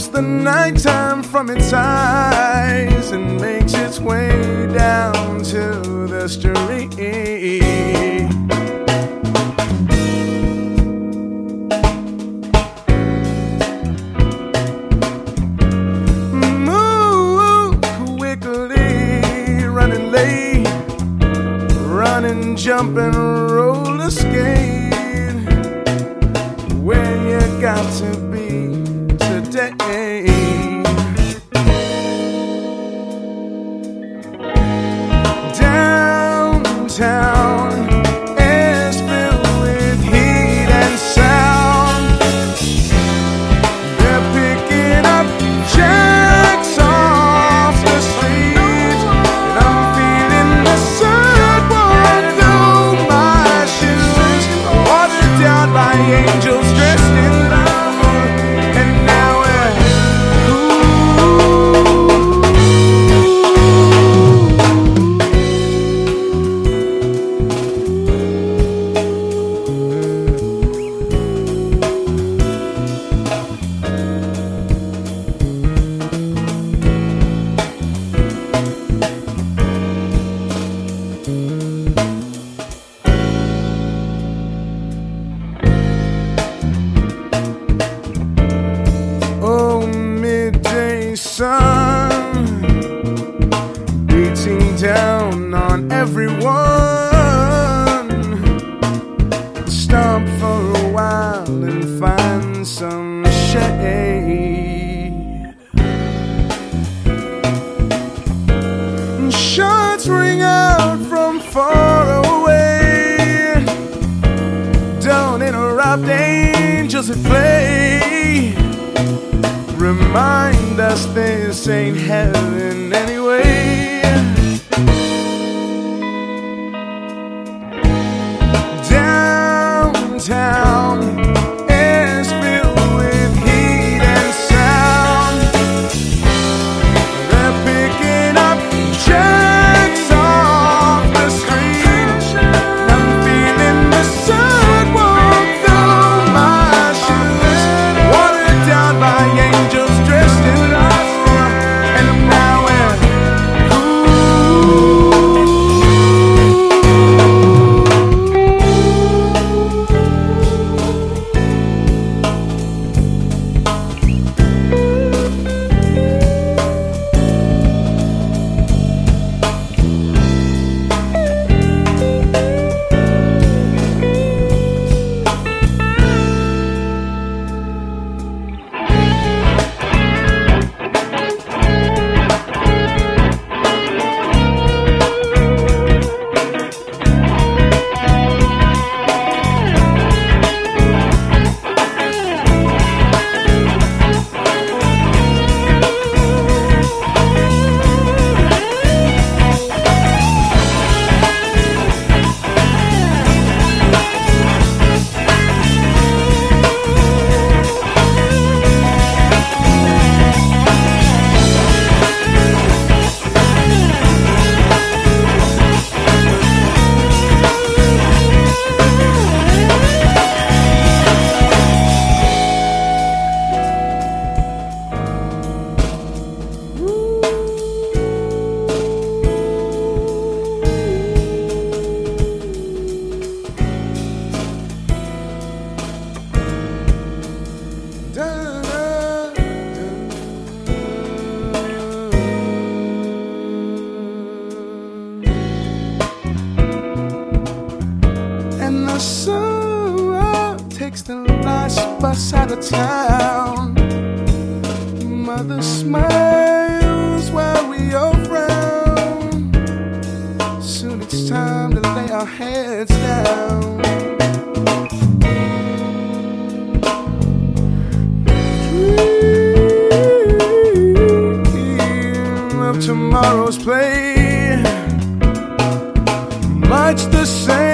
wipes the nighttime from its eyes and makes its way down to the street. Jumping, everyone. Stop for a while and find some shade. Shots ring out from far away. Don't interrupt angels at play. Remind us this ain't heaven town. Mother smiles while we all frown. Soon it's time to lay our heads down. Dream of tomorrow's play much the same